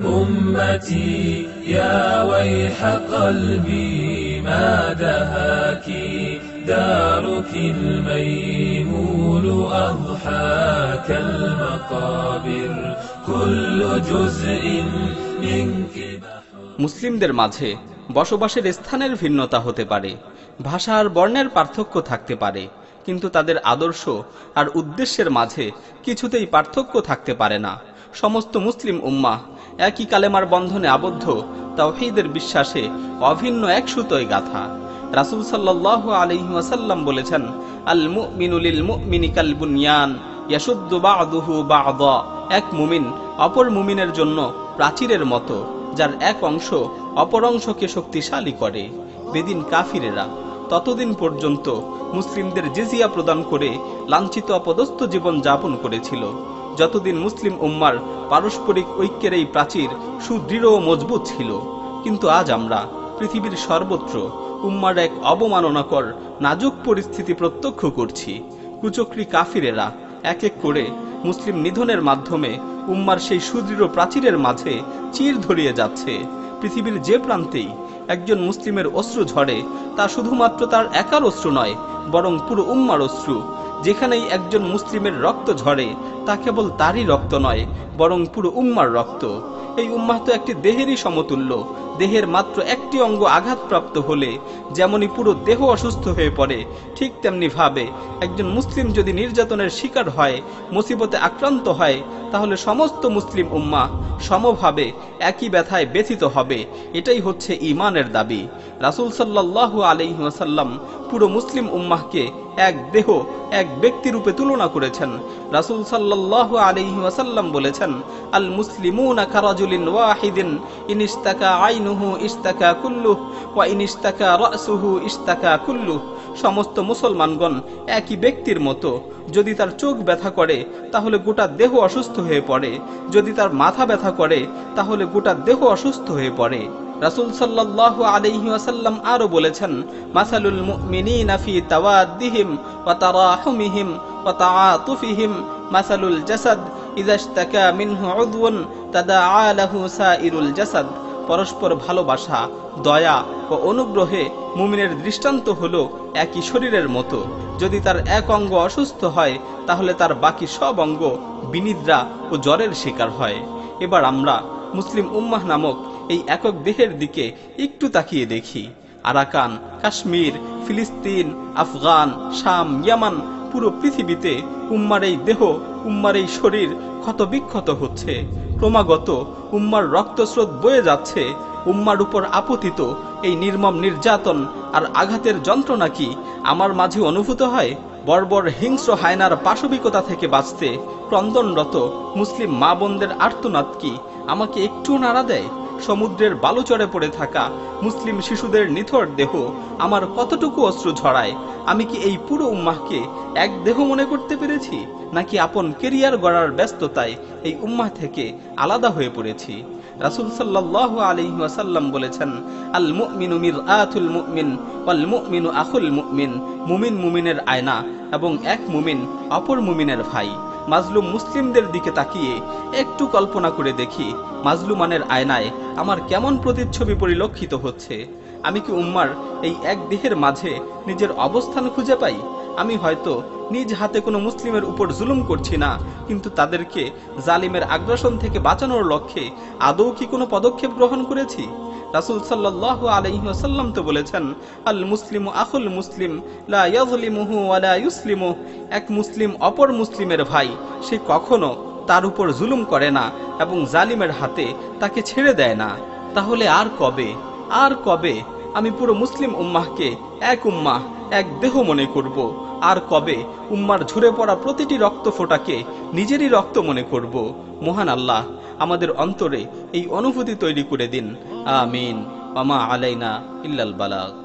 أمتي يا ويح قلبي ما دهاك دارك الميمون أضحاك المقابر كل جزء منك মুসলিমদের মাঝে বসবাসের স্থানের ভিন্নতা হতে পারে ভাষা আর বর্ণের পার্থক্য থাকতে পারে কিন্তু তাদের আদর্শ আর উদ্দেশ্যের মাঝে কিছুতেই পার্থক্য থাকতে পারে না সমস্ত মুসলিম উম্মাহ একই কালেমার বন্ধনে আবদ্ধ, তাওহীদের বিশ্বাসে অভিন্ন এক সুতোয় গাথা। রাসূল সাল্লাল্লাহু আলাইহি ওয়াসাল্লাম বলেছেন আল মুমিনু লিল মুমিনি কাল বুনয়ান ইয়াশুদ্দু বা'দুহু বা'দা। এক মুমিন অপর মুমিনের জন্য প্রাচীরের মতো, যার এক অংশ অপর অংশকে শক্তিশালী করে। বেদিন কাফিরেরা ততদিন পর্যন্ত মুসলিমদের জিজিয়া প্রদান করে লাঞ্ছিত অপদস্থ জীবন যাপন করেছিল। যতদিন মুসলিম উম্মার পারস্পরিক ঐক্যের এই প্রাচীর সুদৃঢ় ও মজবুত ছিল, কিন্তু আজ আমরা পৃথিবীর সর্বত্র উম্মার এক অবমাননাকর, নাজুক পরিস্থিতি প্রত্যক্ষ করছি। কুচক্রী কাফিরেরা এক এক করে মুসলিম নিধনের মাধ্যমে উম্মার সেই সুদৃঢ় প্রাচীরের মাঝে চির ধরিয়ে যাচ্ছে। পৃথিবীর যে প্রান্তেই একজন মুসলিমের অশ্রু ঝরে, তা শুধুমাত্র তার একার অশ্রু নয়, বরং পুরো উম্মার অশ্রু যেখানেই একজন মুসলিমের রক্ত ঝরে, তা কেবল তারই রক্ত নয়, বরং পুরো উম্মার রক্ত। এই উম্মাহ তো একটি দেহেরই সমতুল্য। দেহের মাত্র একটি অঙ্গ আঘাতপ্রাপ্ত হলে, যেমনই পুরো দেহ অসুস্থ হয়ে পড়ে, ঠিক তেমনি ভাবে একজন মুসলিম যদি নির্যাতনের শিকার হয়, মুসিবতে আক্রান্ত হয়, তাহলে সমস্ত মুসলিম উম্মা সমভাবে একই ব্যথায় ব্যথিত হবে। এটাই হচ্ছে ইমানের দাবি। রাসুল সাল্লাল্লাহু আলাইহি পুরো মুসলিম উম্মাহকে এক দেহ এক ব্যক্তি রূপে তুলনা করেছেন। রাসুল সাল্লাল্লাহু আলাইহি ওয়াসাল্লাম বলেছেন, আল কারাজুলিন ওয়াহিদিন আইনুহু ওয়া রাসুহু সমস্ত মুসলমানগণ একই ব্যক্তির মতো। যদি তার চোখ ব্যথা করে, তাহলে গোটা দেহ অসুস্থ হয়ে পড়ে। যদি তার মাথা ব্যথা করে, তাহলে গোটা দেহ অসুস্থ হয়ে পড়ে। রাসূল সাল্লাল্লাহু আলাইহি ওয়াসাল্লাম আরও বলেছেন, মাসালুল মুমিনিনা ফি তাওয়াদ্দিহিম ওয়া তারাহুমিহিম ওয়া তাআতুফিহিম। মাসালুল জাসাদ ইশতাকা মিনহু উদওয়ুন তাদাআ লাহু সাইরুল জাসাদ। পরস্পর ভালোবাসা, দয়া ও অনুগ্রহে মুমিনের দৃষ্টান্ত হলো একই শরীরের মতো। যদি তার এক অঙ্গ অসুস্থ হয়, তাহলে তার বাকি সব অঙ্গ বিনিদ্রা ও জ্বরের শিকার হয়। এবার আমরা মুসলিম উম্মাহ নামক এই একক দেহের দিকে একটু তাকিয়ে দেখি। আরাকান, কাশ্মীর, ফিলিস্তিন, আফগান, শাম, ইয়ামান, পুরো পৃথিবীতে উম্মার এই দেহ, উম্মার এই শরীর ক্ষত বিক্ষত হচ্ছে। ক্রমাগত উম্মার রক্তস্রোত বয়ে যাচ্ছে। উম্মার উপর আপতিত এই নির্মম নির্যাতন আর আঘাতের যন্ত্রণা কি আমার মাঝে অনুভূত হয়? বর্বর হিংস্র হায়নার পাশবিকতা থেকে বাঁচতে ক্রন্দনরত মুসলিম মা বোনদের আর্তনাদ কি আমাকে একটু নাড়া দেয়? সমুদ্রের বালুচরে পড়ে থাকা মুসলিম শিশুদের নিথর দেহ আমার কতটুকু অস্ত্র ঝরায়? আমি কি এই পুরো উম্মাহকে এক দেহ মনে করতে পেরেছি? নাকি আপন কেরিয়ার গড়ার ব্যস্ততায় এই উম্মাহ থেকে আলাদা হয়ে পড়েছি? রাসূল আলাইহি ওয়াসাল্লাম বলেছেন, আল মুমিনু মিরআতুল মুমিন ওয়াল মুমিনু আখুল মুমিন। মুমিন মুমিনের আয়না এবং এক মুমিন অপর মুমিনের ভাই। মাজলুম মুসলিমদের দিকে তাকিয়ে একটু কল্পনা করে দেখি, মাজলুমানের আয়নায় আমার কেমন প্রতিচ্ছবি পরিলক্ষিত হচ্ছে। আমি কি উম্মার এই এক দেহের মাঝে নিজের অবস্থান খুঁজে পাই? আমি হয়তো নিজ হাতে কোনো মুসলিমের উপর জুলুম করছি না, কিন্তু তাদেরকে জালিমের আগ্রাসন থেকে বাঁচানোর লক্ষ্যে আদৌ কি কোনো পদক্ষেপ গ্রহণ করেছি? রাসূল সাল্লাল্লাহু আলাইহি ওয়াসাল্লাম তো বলেছেন, আল মুসলিমু আখুল মুসলিম, লা ইয়াজলিমুহু ওয়া লা ইউসলিমু। এক মুসলিম অপর মুসলিমের ভাই, সে কখনো তার উপর জুলুম করে না এবং জালিমের হাতে তাকে ছেড়ে দেয় না। তাহলে আর কবে? আর কবে? আমি পুরো মুসলিম উম্মাহকে এক উম্মাহ, এক দেহ মনে করব। আর কবে? উম্মার ঝরে পড়া প্রতিটি রক্ত ফোটাকে নিজেরই রক্ত মনে করব। মহান আল্লাহ আমাদের অন্তরে এই অনুভূতি তৈরি করে দিন। আমিন। মামা আলাইনা ইল্লাল বালাগ।